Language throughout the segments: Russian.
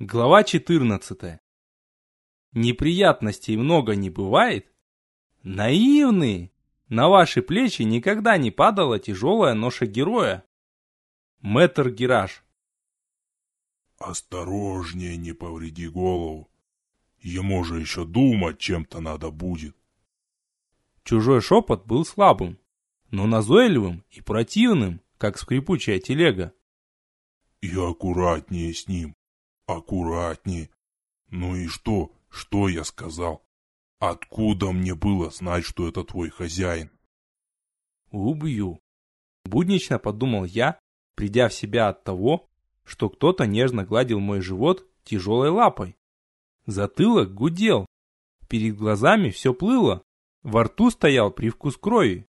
Глава 14. Неприятностей много не бывает? Наивные! На ваши плечи никогда не падала тяжелая ноша героя. Мэтр Гераж. Осторожнее, не повреди голову. Ему же еще думать чем-то надо будет. Чужой шепот был слабым, но назойливым и противным, как скрипучая телега. И аккуратнее с ним. Аккуратнее. Ну и что? Что я сказал? Откуда мне было знать, что это твой хозяин? Убью. Буднично подумал я, придя в себя от того, что кто-то нежно гладил мой живот тяжелой лапой. Затылок гудел. Перед глазами все плыло. Во рту стоял привкус крови.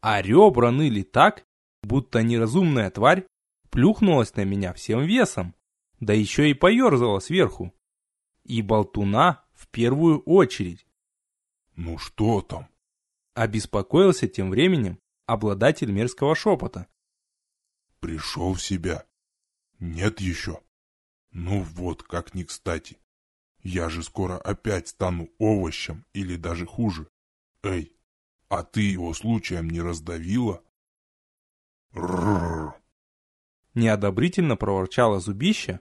А ребра ныли так, будто неразумная тварь плюхнулась на меня всем весом да еще и поерзала сверху. И болтуна в первую очередь. «Ну что там?» Обеспокоился тем временем обладатель мерзкого шепота. «Пришел в себя? Нет еще? Ну вот, как ни кстати. Я же скоро опять стану овощем или даже хуже. Эй, а ты его случаем не раздавила?» Рррр. Неодобрительно проворчало зубище,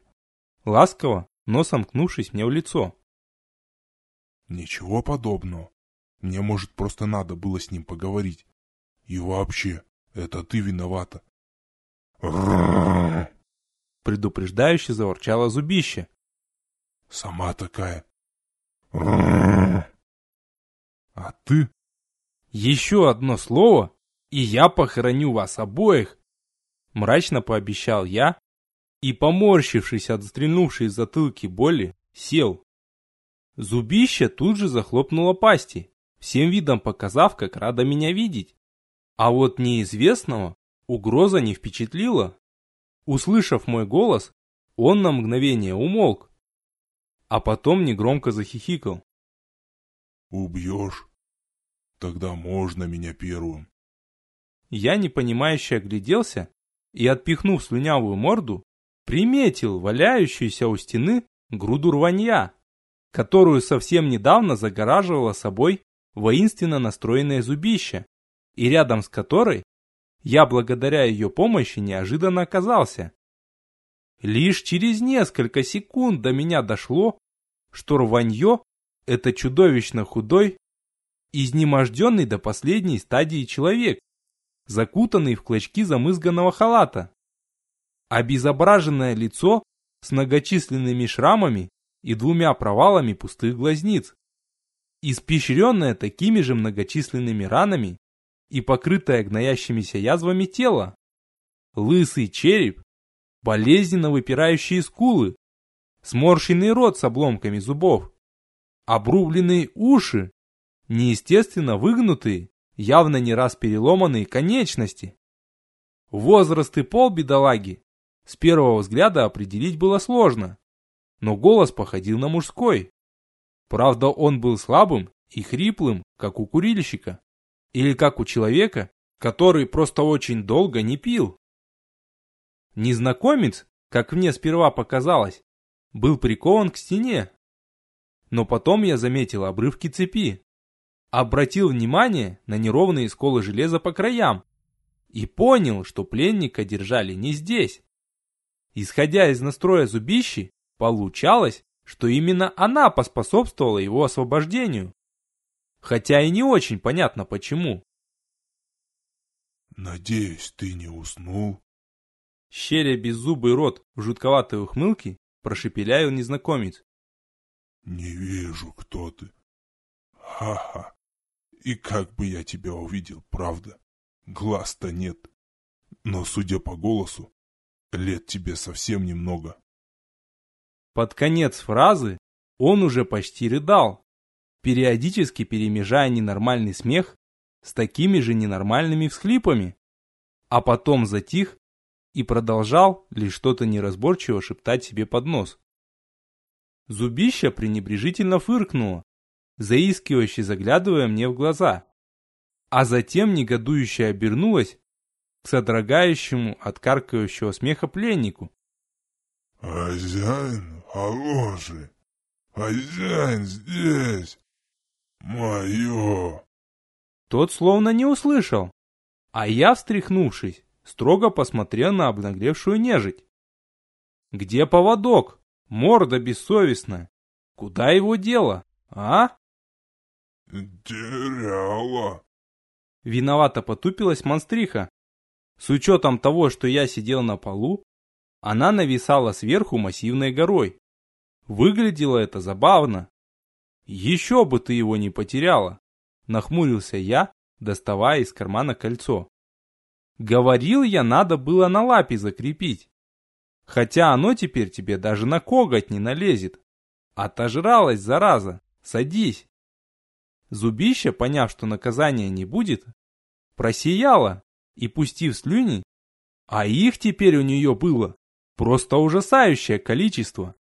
ласково, но сомкнувшись мне в лицо. Ничего подобного. Мне, может, просто надо было с ним поговорить. И вообще, это ты виновата. Предупреждающе заворчало зубище. Сама такая. А ты? Еще одно слово, и я похороню вас обоих. Мрачно пообещал я, и, поморщившись от стрельнувшей из затылки боли, сел. Зубище тут же захлопнуло пасти, всем видом показав, как рада меня видеть. А вот неизвестного угроза не впечатлила. Услышав мой голос, он на мгновение умолк, а потом негромко захихикал. «Убьешь? Тогда можно меня первым». Я непонимающе огляделся и, отпихнув слюнявую морду, приметил валяющуюся у стены груду рванья, которую совсем недавно загораживало собой воинственно настроенное зубище, и рядом с которой я благодаря ее помощи неожиданно оказался. Лишь через несколько секунд до меня дошло, что рванье – это чудовищно худой, изнеможденный до последней стадии человек, закутанный в клочки замызганного халата обезображенное лицо с многочисленными шрамами и двумя провалами пустых глазниц, испещренное такими же многочисленными ранами и покрытое гноящимися язвами тело, лысый череп, болезненно выпирающие скулы, сморщенный рот с обломками зубов, обрубленные уши, неестественно выгнутые, явно не раз переломанные конечности. Возраст и пол бедолаги с первого взгляда определить было сложно, но голос походил на мужской. Правда, он был слабым и хриплым, как у курильщика, или как у человека, который просто очень долго не пил. Незнакомец, как мне сперва показалось, был прикован к стене. Но потом я заметил обрывки цепи, обратил внимание на неровные сколы железа по краям и понял, что пленника держали не здесь. Исходя из настроя зубищи, получалось, что именно она поспособствовала его освобождению. Хотя и не очень понятно почему. «Надеюсь, ты не уснул?» Щеря беззубый рот в жутковатой ухмылке, прошепелял незнакомец. «Не вижу, кто ты. Ха-ха. И как бы я тебя увидел, правда? Глаз-то нет. Но, судя по голосу, Лет тебе совсем немного. Под конец фразы он уже почти рыдал, периодически перемежая ненормальный смех с такими же ненормальными всхлипами, а потом затих и продолжал лишь что-то неразборчиво шептать себе под нос. Зубища пренебрежительно фыркнуло, заискивающе заглядывая мне в глаза, а затем негодующе обернулась к содрогающему от каркающего смеха пленнику. «Хозяин, Хороший. Хозяин здесь. Мое. Тот словно не услышал. А я, встряхнувшись, строго посмотрел на обнаглевшую нежить. Где поводок? Морда бессовестная. Куда его дело, а? Теряла. Виновато потупилась монстриха. С учетом того, что я сидел на полу, она нависала сверху массивной горой. Выглядело это забавно. Еще бы ты его не потеряла, нахмурился я, доставая из кармана кольцо. Говорил я, надо было на лапе закрепить. Хотя оно теперь тебе даже на коготь не налезет. Отожралась, зараза, садись. Зубище, поняв, что наказания не будет, просияла и, пустив слюни, а их теперь у нее было просто ужасающее количество,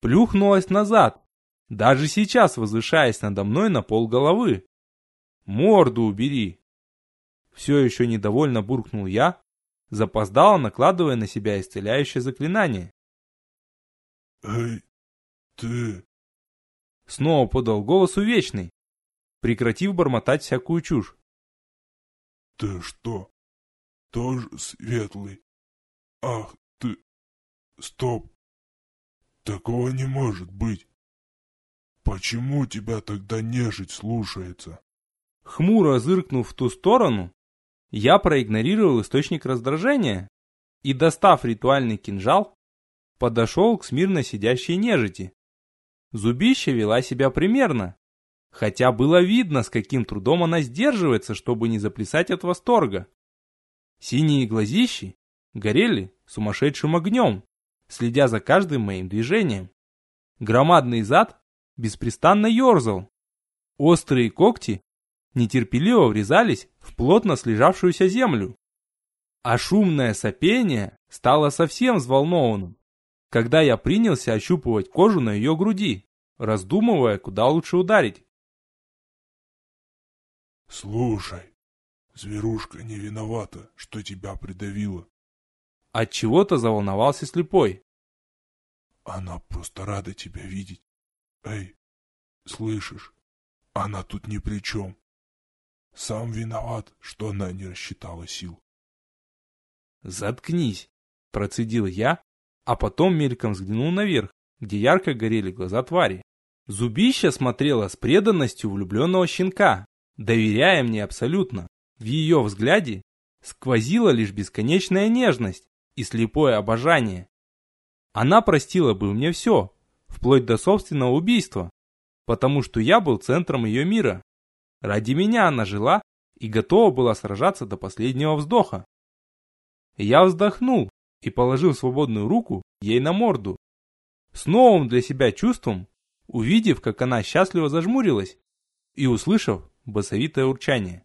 плюхнулась назад, даже сейчас возвышаясь надо мной на пол головы. Морду убери. Все еще недовольно буркнул я, запоздало накладывая на себя исцеляющее заклинание. Эй, ты... Снова подал голос увечный, прекратив бормотать всякую чушь. Ты что, тоже светлый? Ах ты... Стоп! Такого не может быть. Почему тебя тогда нежить слушается? Хмуро зыркнув в ту сторону, я проигнорировал источник раздражения и, достав ритуальный кинжал, подошел к смирно сидящей нежити. Зубище вела себя примерно, хотя было видно, с каким трудом она сдерживается, чтобы не заплясать от восторга. Синие глазищи горели сумасшедшим огнем, следя за каждым моим движением. Громадный зад беспрестанно ерзал. Острые когти нетерпеливо врезались в плотно слежавшуюся землю. А шумное сопение стало совсем взволнованным, когда я принялся ощупывать кожу на ее груди, раздумывая, куда лучше ударить. Слушай, зверушка не виновата, что тебя придавило. От чего-то заволновался слепой. Она просто рада тебя видеть. Эй, слышишь? Она тут ни при чем. Сам виноват, что она не рассчитала сил. Заткнись, процедил я, а потом мельком взглянул наверх, где ярко горели глаза твари. Зубища смотрела с преданностью влюбленного щенка, доверяя мне абсолютно. В ее взгляде сквозила лишь бесконечная нежность и слепое обожание. Она простила бы мне все, вплоть до собственного убийства, потому что я был центром ее мира. Ради меня она жила и готова была сражаться до последнего вздоха. Я вздохнул и положил свободную руку ей на морду. С новым для себя чувством, увидев, как она счастливо зажмурилась и услышав басовитое урчание.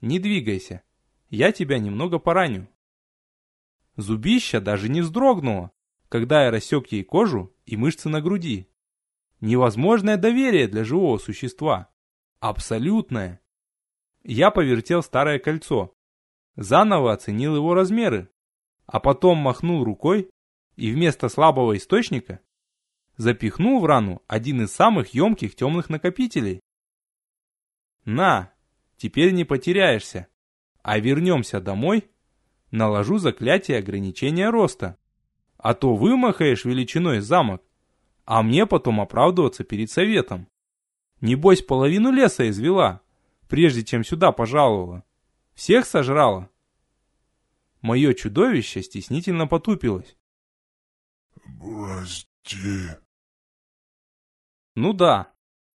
«Не двигайся, я тебя немного пораню». Зубища даже не вздрогнула, когда я рассек ей кожу и мышцы на груди. Невозможное доверие для живого существа. Абсолютное. Я повертел старое кольцо, заново оценил его размеры, а потом махнул рукой и вместо слабого источника запихнул в рану один из самых емких темных накопителей. На, теперь не потеряешься, а вернемся домой, наложу заклятие ограничения роста, а то вымахаешь величиной замок, а мне потом оправдываться перед советом. Небось, половину леса извела, прежде чем сюда пожаловала. Всех сожрала. Мое чудовище стеснительно потупилось. «Прости». Ну да,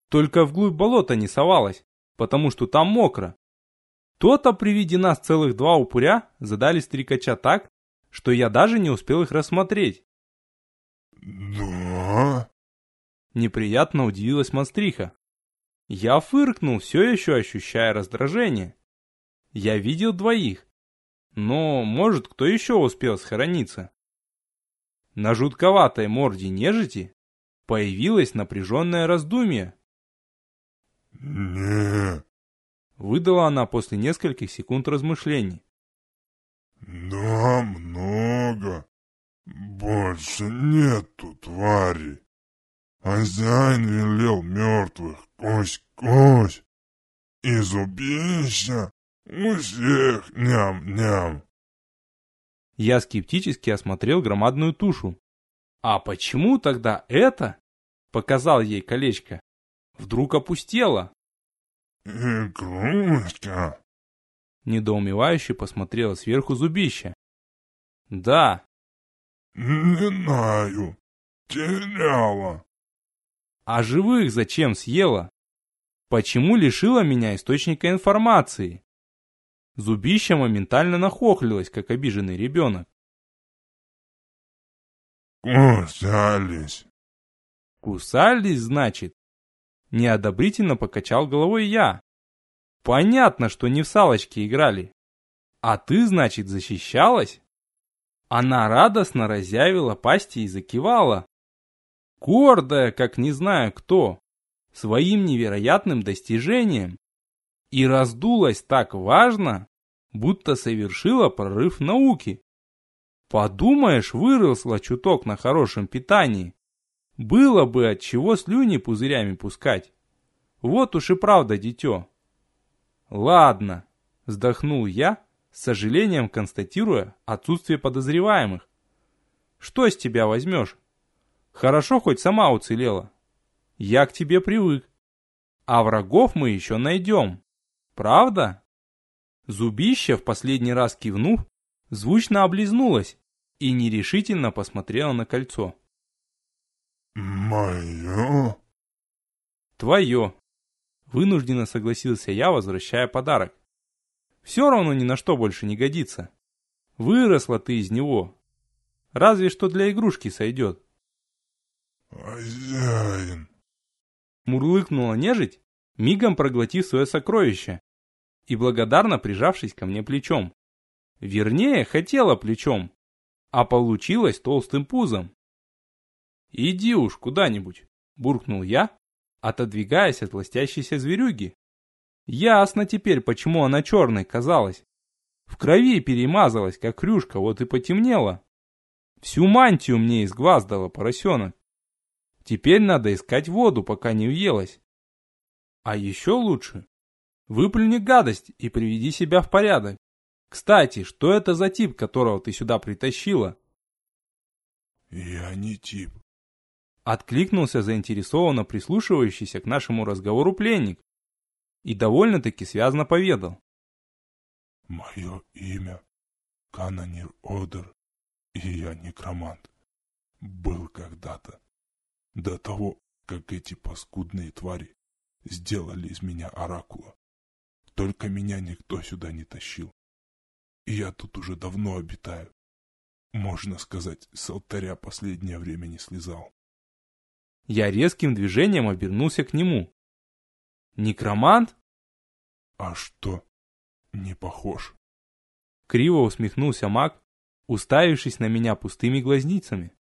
только вглубь болота не совалась, потому что там мокро. То-то при виде нас целых два упыря задали стрекача так, что я даже не успел их рассмотреть. «Да?» Неприятно удивилась монстриха. Я фыркнул, все еще ощущая раздражение. Я видел двоих. Но, может, кто еще успел схорониться? На жутковатой морде нежити появилось напряженное раздумье. «Не...» Выдала она после нескольких секунд размышлений. «Да, много. Больше нету твари. Хозяин велел мертвых кось-кось. Из убежища у всех ням-ням. Я скептически осмотрел громадную тушу. А почему тогда это, показал ей колечко, вдруг опустело? Игрушка. Недоумевающе посмотрела сверху зубище. Да. Не знаю. Теряла. А живых зачем съела? Почему лишила меня источника информации? Зубище моментально нахохлилось, как обиженный ребенок. Кусались. Кусались, значит? Неодобрительно покачал головой я. Понятно, что не в салочки играли. А ты, значит, защищалась? Она радостно разъявила пасти и закивала. Гордая, как не знаю кто, своим невероятным достижением. И раздулась так важно, будто совершила прорыв науки. Подумаешь, выросла чуток на хорошем питании. Было бы от чего слюни пузырями пускать. Вот уж и правда, дитё. Ладно, вздохнул я, с сожалением констатируя отсутствие подозреваемых. Что с тебя возьмешь? Хорошо хоть сама уцелела. Я к тебе привык. А врагов мы еще найдем. Правда? Зубище, в последний раз кивнув, звучно облизнулась и нерешительно посмотрела на кольцо. Мое? Твое. Вынужденно согласился я, возвращая подарок. Все равно ни на что больше не годится. Выросла ты из него. Разве что для игрушки сойдет. Хозяин. Мурлыкнула нежить, мигом проглотив свое сокровище и благодарно прижавшись ко мне плечом. Вернее, хотела плечом, а получилось толстым пузом. «Иди уж куда-нибудь», – буркнул я, отодвигаясь от ластящейся зверюги. Ясно теперь, почему она черной казалась. В крови перемазалась, как крюшка, вот и потемнела. Всю мантию мне изгваздала поросенок. Теперь надо искать воду, пока не уелась. А еще лучше. Выплюни гадость и приведи себя в порядок. Кстати, что это за тип, которого ты сюда притащила? Я не тип. Откликнулся заинтересованно прислушивающийся к нашему разговору пленник. И довольно-таки связно поведал. Мое имя Канонир Одер, и я некромант. Был когда-то. До того, как эти паскудные твари сделали из меня оракула. Только меня никто сюда не тащил. И я тут уже давно обитаю. Можно сказать, с алтаря последнее время не слезал. Я резким движением обернулся к нему. Некромант? А что? Не похож. Криво усмехнулся маг, уставившись на меня пустыми глазницами.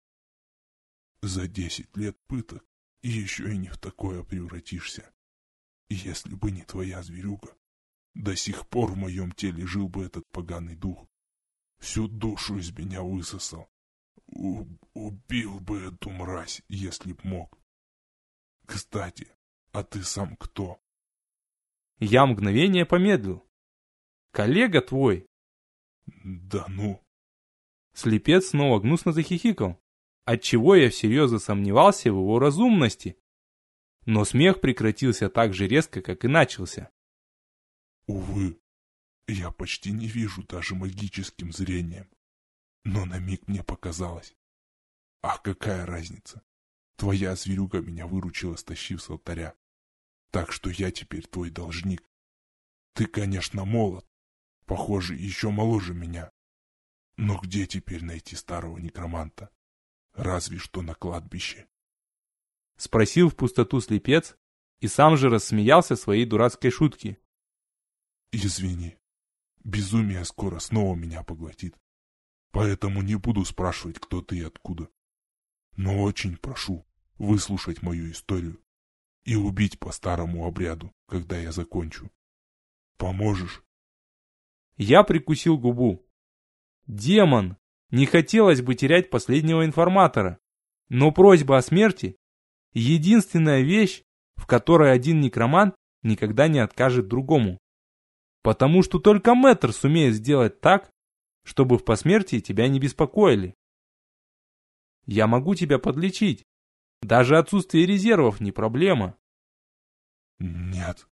За десять лет пыток и еще и не в такое превратишься. Если бы не твоя зверюга, до сих пор в моем теле жил бы этот поганый дух. Всю душу из меня высосал. У убил бы эту мразь, если б мог. Кстати, а ты сам кто? Я мгновение помедлил. Коллега твой. Да ну. Слепец снова гнусно захихикал, отчего я всерьез засомневался в его разумности. Но смех прекратился так же резко, как и начался. Увы, я почти не вижу даже магическим зрением. Но на миг мне показалось. Ах, какая разница. Твоя зверюга меня выручила, стащив с алтаря. Так что я теперь твой должник. Ты, конечно, молод. Похоже, еще моложе меня. Но где теперь найти старого некроманта? Разве что на кладбище. Спросил в пустоту слепец и сам же рассмеялся своей дурацкой шутки. Извини, безумие скоро снова меня поглотит. Поэтому не буду спрашивать, кто ты и откуда. Но очень прошу выслушать мою историю и убить по старому обряду, когда я закончу. Поможешь? Я прикусил губу. Демон! Не хотелось бы терять последнего информатора. Но просьба о смерти – единственная вещь, в которой один некромант никогда не откажет другому. Потому что только мэтр сумеет сделать так, чтобы в посмертии тебя не беспокоили. Я могу тебя подлечить. Даже отсутствие резервов не проблема. Нет.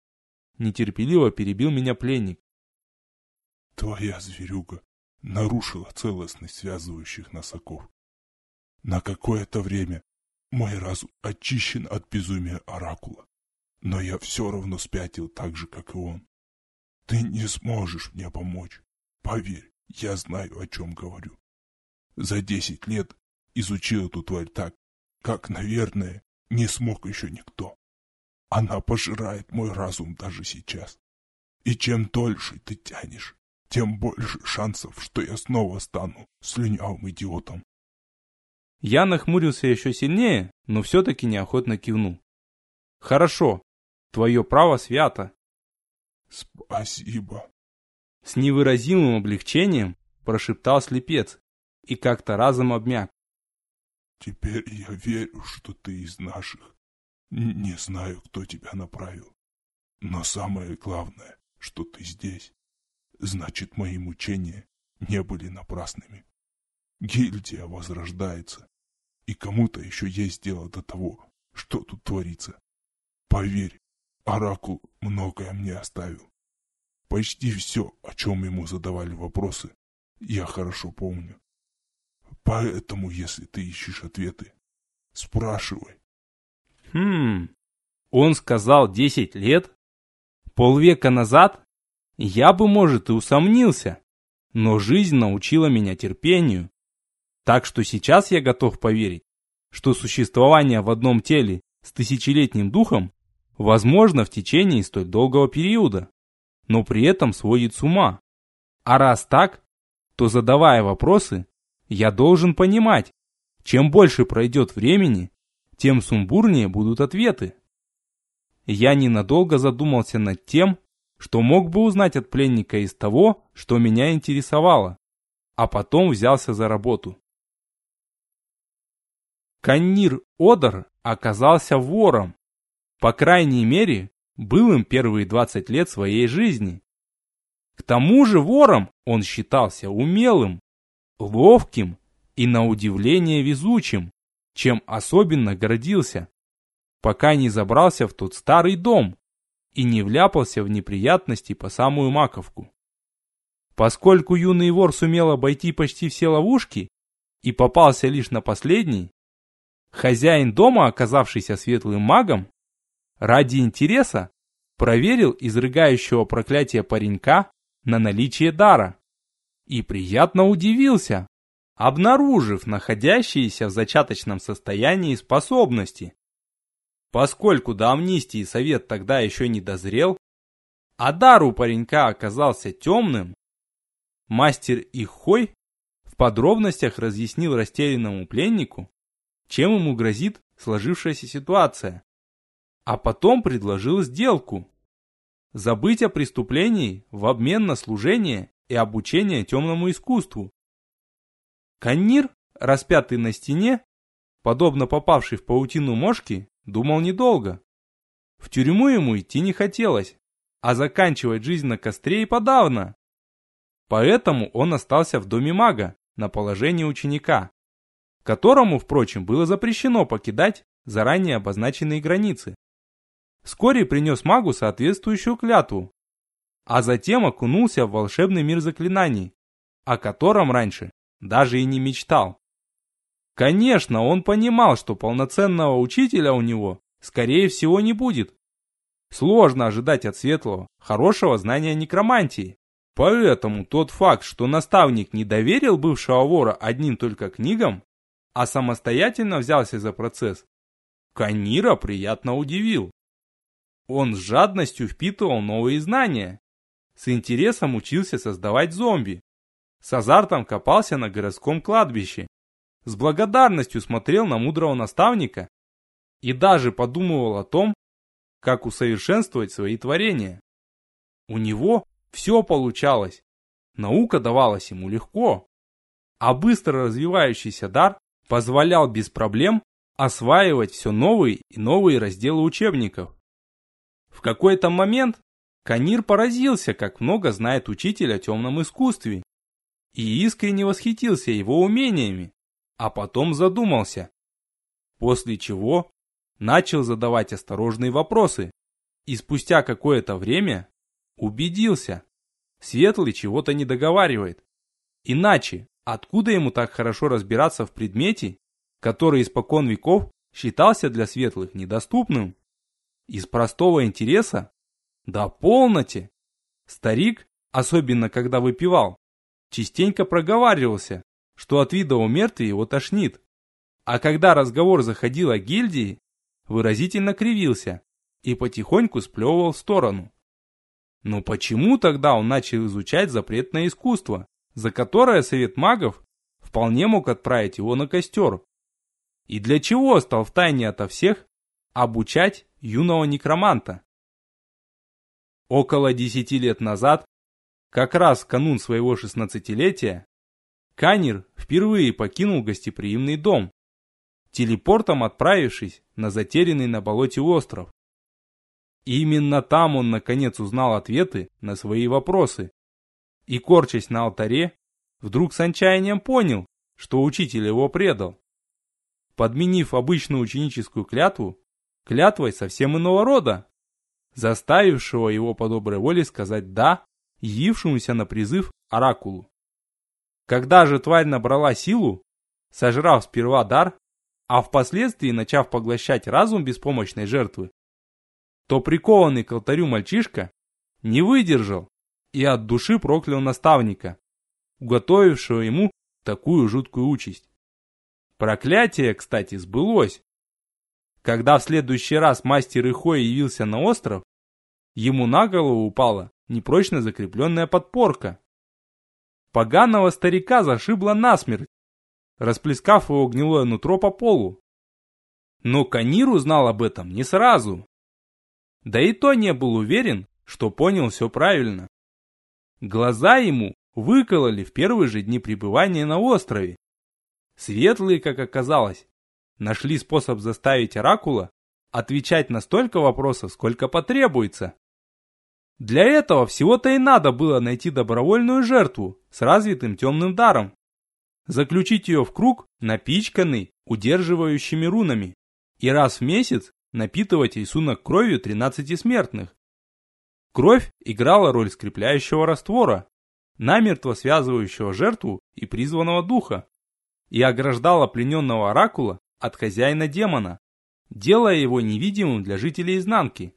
Нетерпеливо перебил меня пленник. Твоя зверюга нарушила целостность связывающих нас оков. На какое-то время мой разум очищен от безумия Оракула, но я все равно спятил так же, как и он. Ты не сможешь мне помочь. Поверь, я знаю, о чем говорю. За десять лет изучил эту тварь так, как, наверное, не смог еще никто. Она пожирает мой разум даже сейчас. И чем дольше ты тянешь, тем больше шансов, что я снова стану слюнявым идиотом. Я нахмурился еще сильнее, но все-таки неохотно кивнул. Хорошо, твое право свято. Спасибо. С невыразимым облегчением прошептал слепец и как-то разом обмяк. Теперь я верю, что ты из наших. Не знаю, кто тебя направил. Но самое главное, что ты здесь. Значит, мои мучения не были напрасными. Гильдия возрождается. И кому-то еще есть дело до того, что тут творится. Поверь, Оракул многое мне оставил. Почти все, о чем ему задавали вопросы, я хорошо помню. Поэтому, если ты ищешь ответы, спрашивай. Хм, он сказал десять лет? Полвека назад? Я бы, может, и усомнился. Но жизнь научила меня терпению. Так что сейчас я готов поверить, что существование в одном теле с тысячелетним духом возможно в течение столь долгого периода, но при этом сводит с ума. А раз так, то задавая вопросы, я должен понимать, чем больше пройдет времени, тем сумбурнее будут ответы. Я ненадолго задумался над тем, что мог бы узнать от пленника из того, что меня интересовало, а потом взялся за работу. Каннир Одар оказался вором. По крайней мере, был им первые 20 лет своей жизни. К тому же вором он считался умелым, ловким и на удивление везучим, чем особенно гордился, пока не забрался в тот старый дом и не вляпался в неприятности по самую маковку. Поскольку юный вор сумел обойти почти все ловушки и попался лишь на последний, хозяин дома, оказавшийся светлым магом, ради интереса проверил изрыгающего проклятие паренька на наличие дара и приятно удивился, обнаружив находящиеся в зачаточном состоянии способности. Поскольку до амнистии совет тогда еще не дозрел, а дар у паренька оказался темным, мастер Ихой в подробностях разъяснил растерянному пленнику, чем ему грозит сложившаяся ситуация, а потом предложил сделку. Забыть о преступлении в обмен на служение и обучение темному искусству. Каннир, распятый на стене, подобно попавший в паутину мошки, думал недолго. В тюрьму ему идти не хотелось, а заканчивать жизнь на костре и подавно. Поэтому он остался в доме мага на положении ученика, которому, впрочем, было запрещено покидать заранее обозначенные границы. Вскоре принес магу соответствующую клятву, а затем окунулся в волшебный мир заклинаний, о котором раньше даже и не мечтал. Конечно, он понимал, что полноценного учителя у него, скорее всего, не будет. Сложно ожидать от Светлого хорошего знания некромантии. Поэтому тот факт, что наставник не доверил бывшего вора одним только книгам, а самостоятельно взялся за процесс, Канира приятно удивил. Он с жадностью впитывал новые знания с интересом учился создавать зомби. С азартом копался на городском кладбище. С благодарностью смотрел на мудрого наставника и даже подумывал о том, как усовершенствовать свои творения. У него все получалось. Наука давалась ему легко. а быстро развивающийся дар позволял без проблем осваивать все новые и новые разделы учебников. В какой-то момент Канир поразился, как много знает учитель о темном искусстве, и искренне восхитился его умениями, а потом задумался. После чего начал задавать осторожные вопросы, и спустя какое-то время убедился, Светлый чего-то не договаривает. Иначе, откуда ему так хорошо разбираться в предмете, который испокон веков считался для светлых недоступным? Из простого интереса? Да полноте! Старик, особенно когда выпивал, частенько проговаривался, что от вида у мертвей его тошнит. А когда разговор заходил о гильдии, выразительно кривился и потихоньку сплевывал в сторону. Но почему тогда он начал изучать запретное искусство, за которое совет магов вполне мог отправить его на костер? И для чего стал втайне ото всех обучать юного некроманта? Около десяти лет назад, как раз в канун своего шестнадцатилетия, Канир впервые покинул гостеприимный дом, телепортом отправившись на затерянный на болоте остров. И именно там он наконец узнал ответы на свои вопросы. И корчась на алтаре, вдруг с отчаянием понял, что учитель его предал. Подменив обычную ученическую клятву, клятвой совсем иного рода, заставившего его по доброй воле сказать «да» явившемуся на призыв оракулу. Когда же тварь набрала силу, сожрав сперва дар, а впоследствии начав поглощать разум беспомощной жертвы, то прикованный к алтарю мальчишка не выдержал и от души проклял наставника, уготовившего ему такую жуткую участь. Проклятие, кстати, сбылось. Когда в следующий раз мастер Ихой явился на остров, ему на голову упала непрочно закрепленная подпорка. Поганого старика зашибло насмерть, расплескав его гнилое нутро по полу. Но Канир узнал об этом не сразу. Да и то не был уверен, что понял все правильно. Глаза ему выкололи в первые же дни пребывания на острове. Светлые, как оказалось, нашли способ заставить Оракула отвечать на столько вопросов, сколько потребуется. Для этого всего-то и надо было найти добровольную жертву с развитым темным даром. Заключить ее в круг, напичканный удерживающими рунами, и раз в месяц напитывать рисунок кровью 13 смертных. Кровь играла роль скрепляющего раствора, намертво связывающего жертву и призванного духа, и ограждала плененного оракула от хозяина демона, делая его невидимым для жителей изнанки.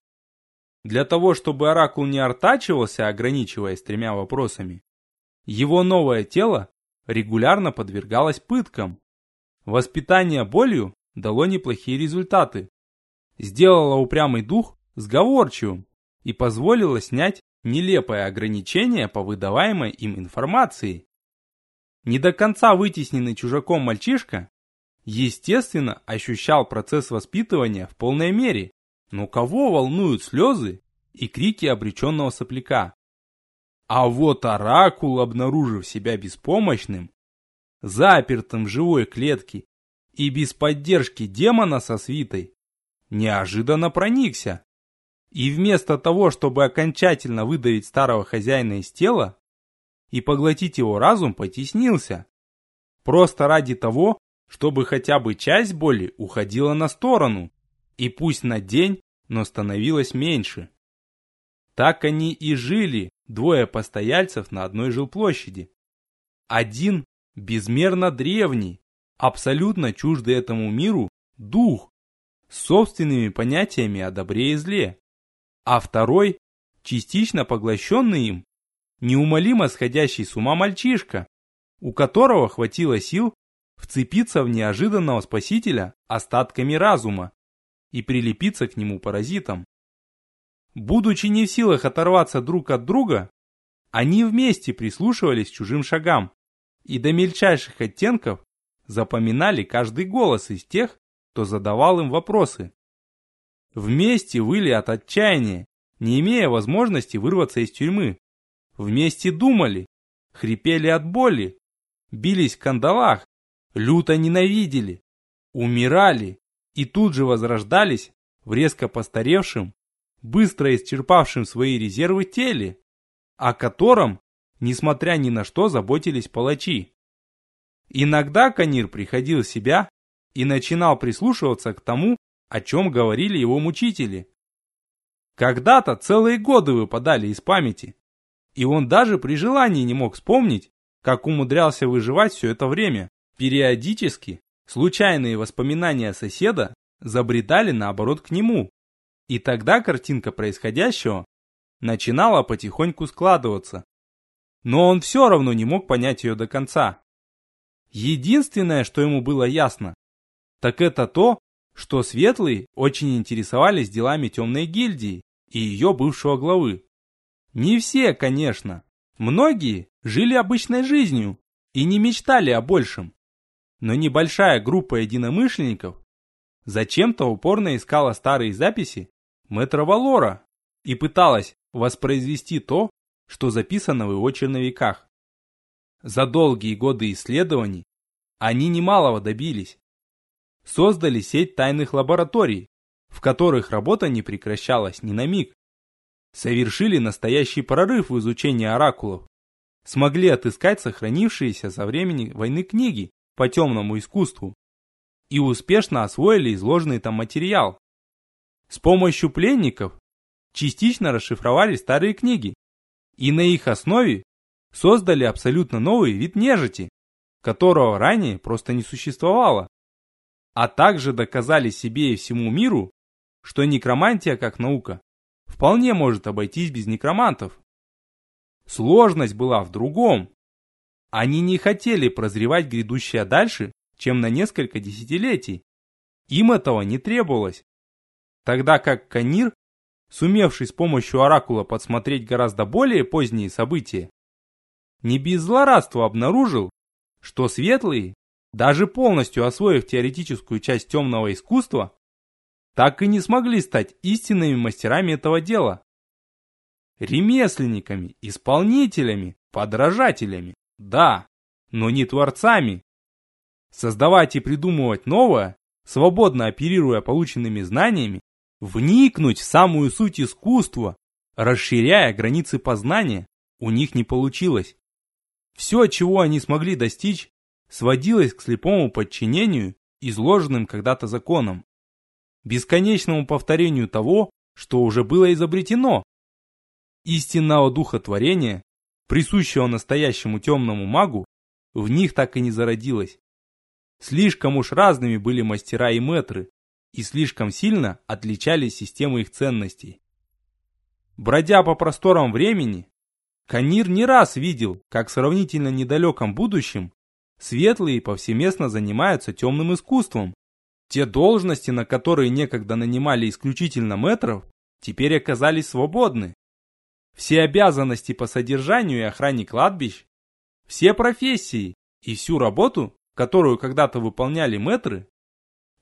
Для того, чтобы оракул не артачивался, ограничиваясь тремя вопросами, его новое тело регулярно подвергалось пыткам. Воспитание болью дало неплохие результаты сделала упрямый дух сговорчивым и позволила снять нелепое ограничение по выдаваемой им информации. Не до конца вытесненный чужаком мальчишка, естественно, ощущал процесс воспитывания в полной мере, но кого волнуют слезы и крики обреченного сопляка? А вот Оракул, обнаружив себя беспомощным, запертым в живой клетке и без поддержки демона со свитой, неожиданно проникся. И вместо того, чтобы окончательно выдавить старого хозяина из тела и поглотить его разум, потеснился. Просто ради того, чтобы хотя бы часть боли уходила на сторону, и пусть на день, но становилось меньше. Так они и жили, двое постояльцев на одной жилплощади. Один безмерно древний, абсолютно чуждый этому миру, дух, с собственными понятиями о добре и зле, а второй, частично поглощенный им, неумолимо сходящий с ума мальчишка, у которого хватило сил вцепиться в неожиданного спасителя остатками разума и прилепиться к нему паразитом. Будучи не в силах оторваться друг от друга, они вместе прислушивались к чужим шагам и до мельчайших оттенков запоминали каждый голос из тех, кто задавал им вопросы. Вместе выли от отчаяния, не имея возможности вырваться из тюрьмы. Вместе думали, хрипели от боли, бились в кандалах, люто ненавидели, умирали и тут же возрождались в резко постаревшем, быстро исчерпавшем свои резервы теле, о котором, несмотря ни на что, заботились палачи. Иногда Канир приходил в себя и начинал прислушиваться к тому, о чем говорили его мучители. Когда-то целые годы выпадали из памяти, и он даже при желании не мог вспомнить, как умудрялся выживать все это время. Периодически случайные воспоминания соседа забредали наоборот к нему, и тогда картинка происходящего начинала потихоньку складываться. Но он все равно не мог понять ее до конца. Единственное, что ему было ясно, так это то, что светлые очень интересовались делами темной гильдии и ее бывшего главы. Не все, конечно. Многие жили обычной жизнью и не мечтали о большем. Но небольшая группа единомышленников зачем-то упорно искала старые записи мэтра Валора и пыталась воспроизвести то, что записано в его черновиках. За долгие годы исследований они немалого добились. Создали сеть тайных лабораторий, в которых работа не прекращалась ни на миг. Совершили настоящий прорыв в изучении оракулов. Смогли отыскать сохранившиеся за времени войны книги по темному искусству и успешно освоили изложенный там материал. С помощью пленников частично расшифровали старые книги и на их основе создали абсолютно новый вид нежити, которого ранее просто не существовало. А также доказали себе и всему миру, что некромантия как наука вполне может обойтись без некромантов. Сложность была в другом. Они не хотели прозревать грядущее дальше, чем на несколько десятилетий. Им этого не требовалось. Тогда как Канир, сумевший с помощью оракула подсмотреть гораздо более поздние события, не без злорадства обнаружил, что светлые, даже полностью освоив теоретическую часть темного искусства, так и не смогли стать истинными мастерами этого дела. Ремесленниками, исполнителями, подражателями, да, но не творцами. Создавать и придумывать новое, свободно оперируя полученными знаниями, вникнуть в самую суть искусства, расширяя границы познания, у них не получилось. Все, чего они смогли достичь, сводилось к слепому подчинению изложенным когда-то законам бесконечному повторению того, что уже было изобретено. Истинного духа творения, присущего настоящему темному магу, в них так и не зародилось. Слишком уж разными были мастера и мэтры, и слишком сильно отличались системы их ценностей. Бродя по просторам времени, Канир не раз видел, как в сравнительно недалеком будущем светлые повсеместно занимаются темным искусством, те должности, на которые некогда нанимали исключительно метров, теперь оказались свободны. Все обязанности по содержанию и охране кладбищ, все профессии и всю работу, которую когда-то выполняли метры,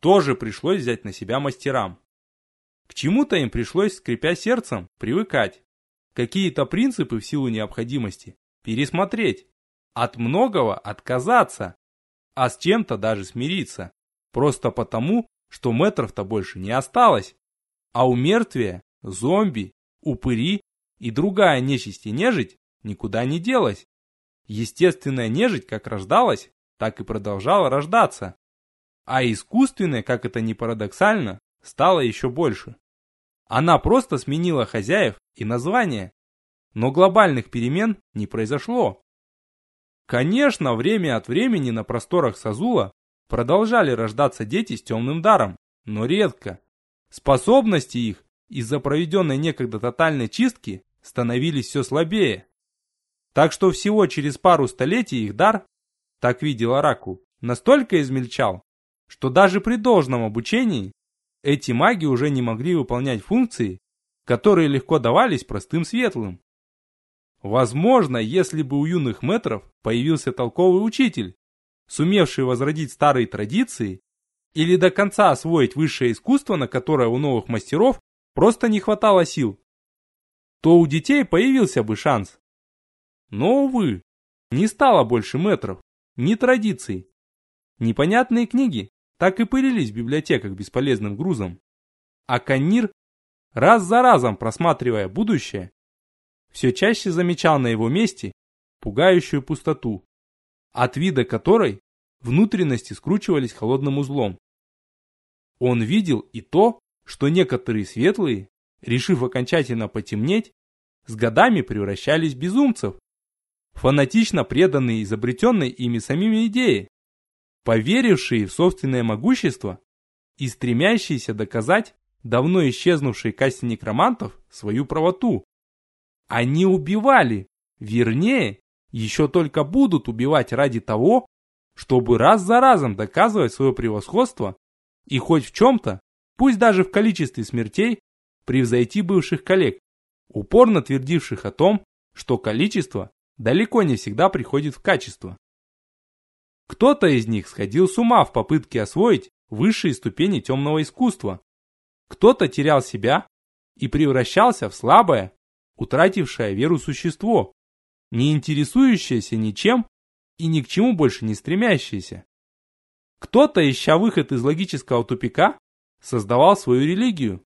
тоже пришлось взять на себя мастерам. К чему-то им пришлось, скрипя сердцем, привыкать. Какие-то принципы в силу необходимости пересмотреть. От многого отказаться, а с чем-то даже смириться. Просто потому, что метров-то больше не осталось. А у мертвия, зомби, упыри и другая нечисть и нежить никуда не делась. Естественная нежить как рождалась, так и продолжала рождаться. А искусственная, как это ни парадоксально, стала еще больше. Она просто сменила хозяев и название. Но глобальных перемен не произошло. Конечно, время от времени на просторах Сазула Продолжали рождаться дети с темным даром, но редко. Способности их из-за проведенной некогда тотальной чистки становились все слабее. Так что всего через пару столетий их дар, так видел Оракул, настолько измельчал, что даже при должном обучении эти маги уже не могли выполнять функции, которые легко давались простым светлым. Возможно, если бы у юных метров появился толковый учитель, сумевший возродить старые традиции, или до конца освоить высшее искусство, на которое у новых мастеров просто не хватало сил, то у детей появился бы шанс. Но, увы, не стало больше метров, ни традиций. Непонятные книги так и пылились в библиотеках бесполезным грузом. А Канир, раз за разом просматривая будущее, все чаще замечал на его месте пугающую пустоту, от вида которой внутренности скручивались холодным узлом. Он видел и то, что некоторые светлые, решив окончательно потемнеть, с годами превращались в безумцев, фанатично преданные изобретенной ими самими идее, поверившие в собственное могущество и стремящиеся доказать давно исчезнувшей касте некромантов свою правоту. Они убивали, вернее, еще только будут убивать ради того, чтобы раз за разом доказывать свое превосходство и хоть в чем-то, пусть даже в количестве смертей, превзойти бывших коллег, упорно твердивших о том, что количество далеко не всегда приходит в качество. Кто-то из них сходил с ума в попытке освоить высшие ступени темного искусства. Кто-то терял себя и превращался в слабое, утратившее веру существо, не интересующееся ничем и ни к чему больше не стремящееся. Кто-то, ища выход из логического тупика, создавал свою религию.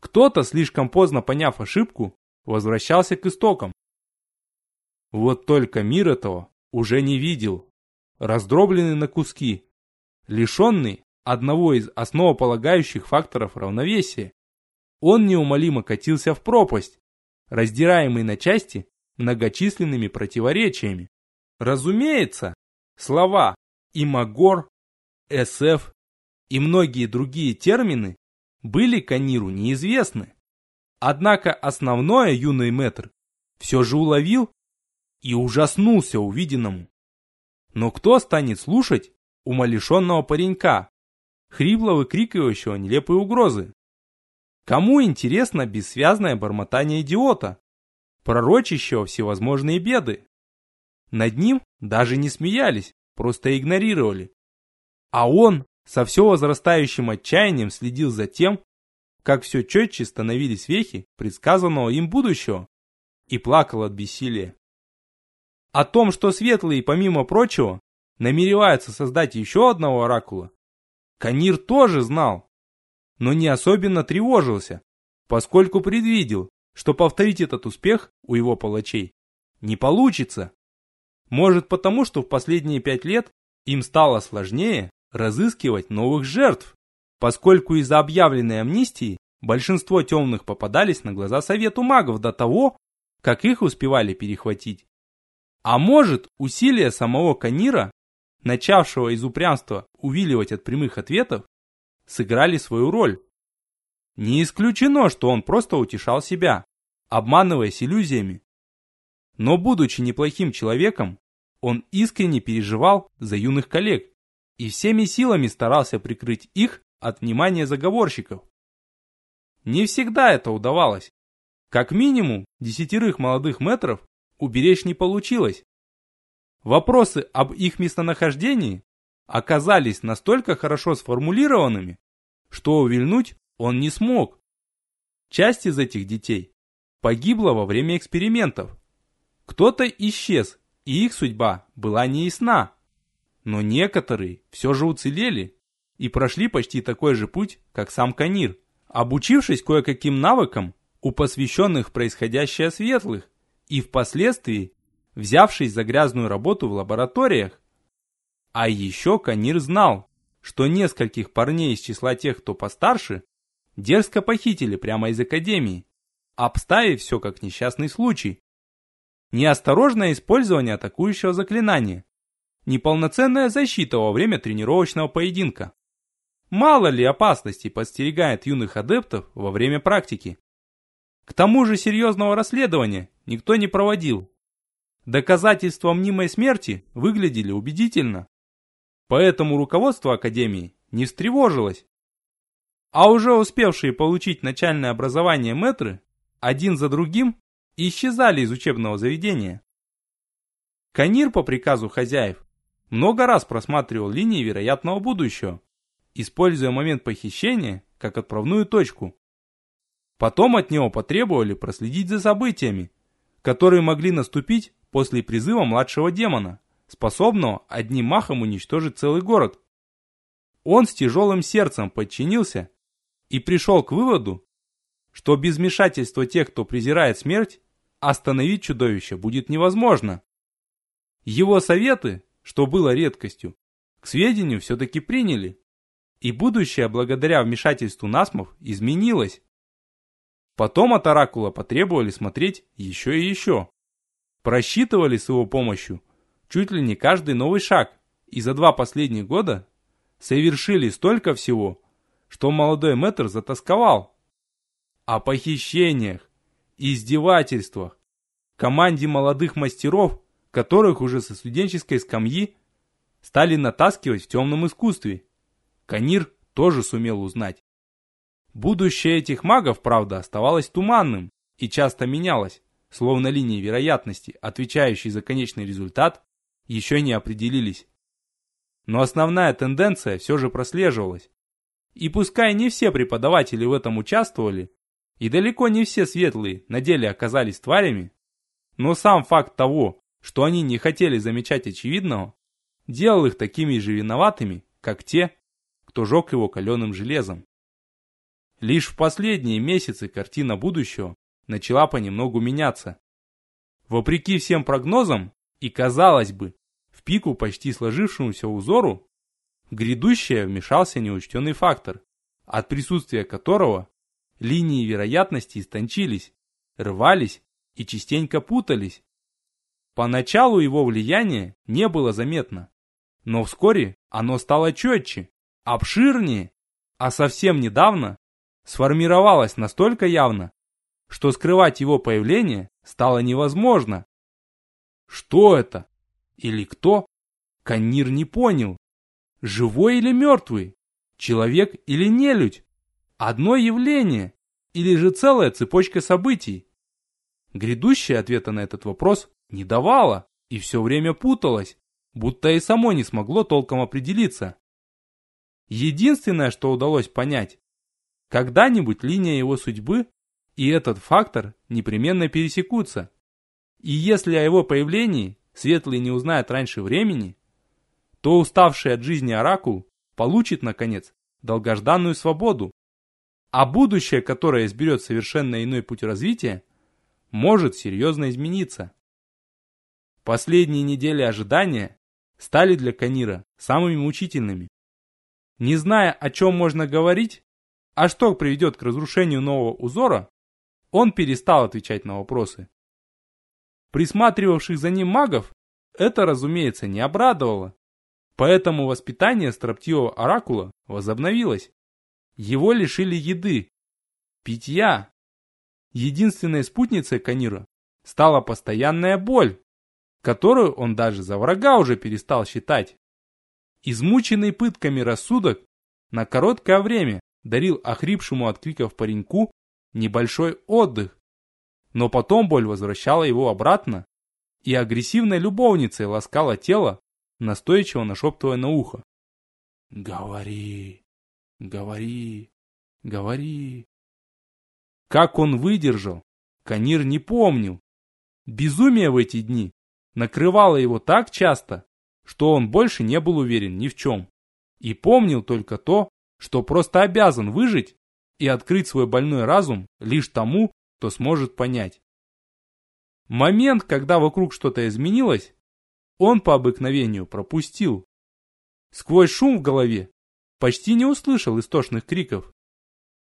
Кто-то, слишком поздно поняв ошибку, возвращался к истокам. Вот только мир этого уже не видел. Раздробленный на куски, лишенный одного из основополагающих факторов равновесия. Он неумолимо катился в пропасть, раздираемый на части многочисленными противоречиями. Разумеется, слова «имагор», «СФ» и многие другие термины были Каниру неизвестны. Однако основное юный мэтр все же уловил и ужаснулся увиденному. Но кто станет слушать умалишенного паренька, хрипло выкрикивающего нелепые угрозы? Кому интересно бессвязное бормотание идиота, пророчащего всевозможные беды? Над ним даже не смеялись, просто игнорировали. А он со все возрастающим отчаянием следил за тем, как все четче становились вехи предсказанного им будущего, и плакал от бессилия. О том, что светлые, помимо прочего, намереваются создать еще одного оракула, Канир тоже знал, но не особенно тревожился, поскольку предвидел, что повторить этот успех у его палачей не получится. Может потому, что в последние пять лет им стало сложнее разыскивать новых жертв, поскольку из-за объявленной амнистии большинство темных попадались на глаза Совету магов до того, как их успевали перехватить. А может, усилия самого Канира, начавшего из упрямства увиливать от прямых ответов, сыграли свою роль. Не исключено, что он просто утешал себя, обманываясь иллюзиями. Но будучи неплохим человеком, он искренне переживал за юных коллег и всеми силами старался прикрыть их от внимания заговорщиков. Не всегда это удавалось. Как минимум, десятерых молодых метров уберечь не получилось. Вопросы об их местонахождении оказались настолько хорошо сформулированными, что увильнуть он не смог. Часть из этих детей погибла во время экспериментов. Кто-то исчез, и их судьба была неясна. Но некоторые все же уцелели и прошли почти такой же путь, как сам Канир, обучившись кое-каким навыкам у посвященных происходящее светлых и впоследствии взявшись за грязную работу в лабораториях. А еще Канир знал, что нескольких парней из числа тех, кто постарше, дерзко похитили прямо из академии, обставив все как несчастный случай. Неосторожное использование атакующего заклинания, неполноценная защита во время тренировочного поединка. Мало ли опасностей подстерегает юных адептов во время практики. К тому же серьезного расследования никто не проводил. Доказательства мнимой смерти выглядели убедительно. Поэтому руководство Академии не встревожилось. А уже успевшие получить начальное образование мэтры один за другим исчезали из учебного заведения. Канир по приказу хозяев много раз просматривал линии вероятного будущего, используя момент похищения как отправную точку. Потом от него потребовали проследить за событиями, которые могли наступить после призыва младшего демона, способного одним махом уничтожить целый город. Он с тяжелым сердцем подчинился и пришел к выводу, что без вмешательства тех, кто презирает смерть, остановить чудовище будет невозможно. Его советы, что было редкостью, к сведению все-таки приняли, и будущее благодаря вмешательству насмов изменилось. Потом от Оракула потребовали смотреть еще и еще. Просчитывали с его помощью чуть ли не каждый новый шаг, и за два последних года совершили столько всего, что молодой мэтр затасковал. О похищениях, издевательствах, команде молодых мастеров, которых уже со студенческой скамьи стали натаскивать в темном искусстве. Канир тоже сумел узнать. Будущее этих магов, правда, оставалось туманным и часто менялось, словно линии вероятности, отвечающие за конечный результат, еще не определились. Но основная тенденция все же прослеживалась. И пускай не все преподаватели в этом участвовали, и далеко не все светлые на деле оказались тварями, но сам факт того, что они не хотели замечать очевидного, делал их такими же виноватыми, как те, кто жег его каленым железом. Лишь в последние месяцы картина будущего начала понемногу меняться. Вопреки всем прогнозам и, казалось бы, в пику почти сложившемуся узору, в грядущее вмешался неучтенный фактор, от присутствия которого линии вероятности истончились, рвались и частенько путались. Поначалу его влияние не было заметно, но вскоре оно стало четче, обширнее, а совсем недавно сформировалось настолько явно, что скрывать его появление стало невозможно. Что это? Или кто? Канир не понял. Живой или мертвый? Человек или нелюдь? Одно явление? Или же целая цепочка событий? Грядущее ответа на этот вопрос не давало и все время путалось, будто и само не смогло толком определиться. Единственное, что удалось понять, когда-нибудь линия его судьбы и этот фактор непременно пересекутся. И если о его появлении Светлый не узнает раньше времени, то уставший от жизни Оракул получит, наконец, долгожданную свободу. А будущее, которое изберет совершенно иной путь развития, может серьезно измениться. Последние недели ожидания стали для Канира самыми мучительными. Не зная, о чем можно говорить, а что приведет к разрушению нового узора, он перестал отвечать на вопросы. Присматривавших за ним магов это, разумеется, не обрадовало. Поэтому воспитание строптивого оракула возобновилось. Его лишили еды, питья. Единственной спутницей Канира стала постоянная боль, которую он даже за врага уже перестал считать. Измученный пытками рассудок на короткое время дарил охрипшему от криков пареньку небольшой отдых, но потом боль возвращала его обратно и агрессивной любовницей ласкала тело, настойчиво нашептывая на ухо. «Говори, говори, говори». Как он выдержал, Канир не помнил. Безумие в эти дни накрывало его так часто, что он больше не был уверен ни в чем. И помнил только то, что просто обязан выжить и открыть свой больной разум лишь тому, кто сможет понять. Момент, когда вокруг что-то изменилось, он по обыкновению пропустил. Сквозь шум в голове почти не услышал истошных криков.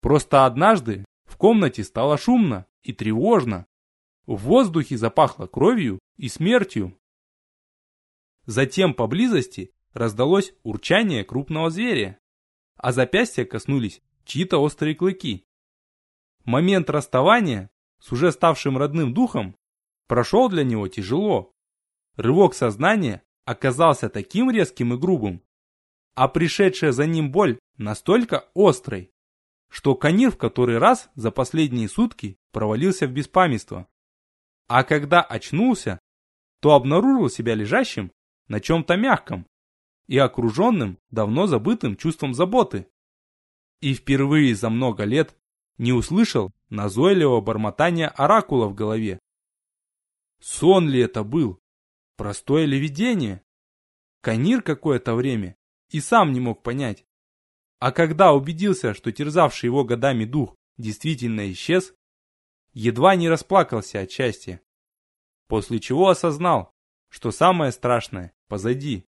Просто однажды в комнате стало шумно и тревожно. В воздухе запахло кровью и смертью. Затем поблизости раздалось урчание крупного зверя, а запястья коснулись чьи-то острые клыки. Момент расставания с уже ставшим родным духом прошел для него тяжело. Рывок сознания оказался таким резким и грубым, а пришедшая за ним боль настолько острой, что Канир в который раз за последние сутки провалился в беспамятство. А когда очнулся, то обнаружил себя лежащим на чем-то мягком и окруженным давно забытым чувством заботы. И впервые за много лет не услышал назойливого бормотания оракула в голове. Сон ли это был? Простое ли видение? Канир какое-то время и сам не мог понять. А когда убедился, что терзавший его годами дух действительно исчез, едва не расплакался от счастья. После чего осознал, что самое страшное позади.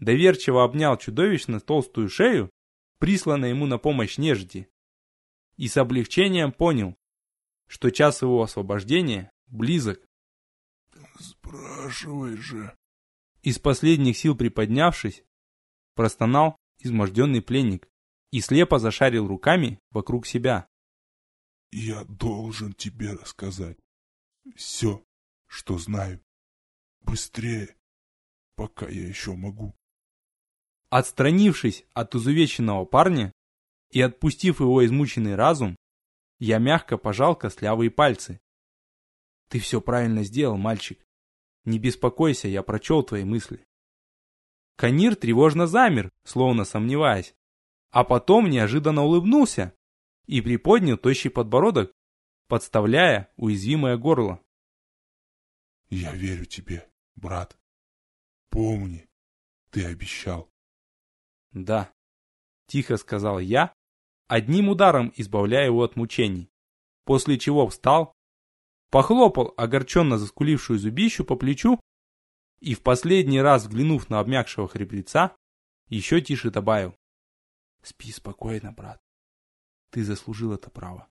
Доверчиво обнял чудовищно толстую шею, присланной ему на помощь нежити, и с облегчением понял, что час его освобождения близок. «Спрашивай же!» Из последних сил приподнявшись, простонал изможденный пленник и слепо зашарил руками вокруг себя. «Я должен тебе рассказать все, что знаю. Быстрее, пока я еще могу». Отстранившись от изувеченного парня и отпустив его измученный разум, я мягко пожал костлявые пальцы. «Ты все правильно сделал, мальчик. Не беспокойся, я прочел твои мысли». Канир тревожно замер, словно сомневаясь, а потом неожиданно улыбнулся и приподнял тощий подбородок, подставляя уязвимое горло. «Я верю тебе, брат. Помни, ты обещал». «Да», — тихо сказал я, одним ударом избавляя его от мучений, после чего встал, похлопал огорченно заскулившую зубищу по плечу и в последний раз взглянув на обмякшего хребреца, еще тише добавил. Спи спокойно, брат. Ты заслужил это право.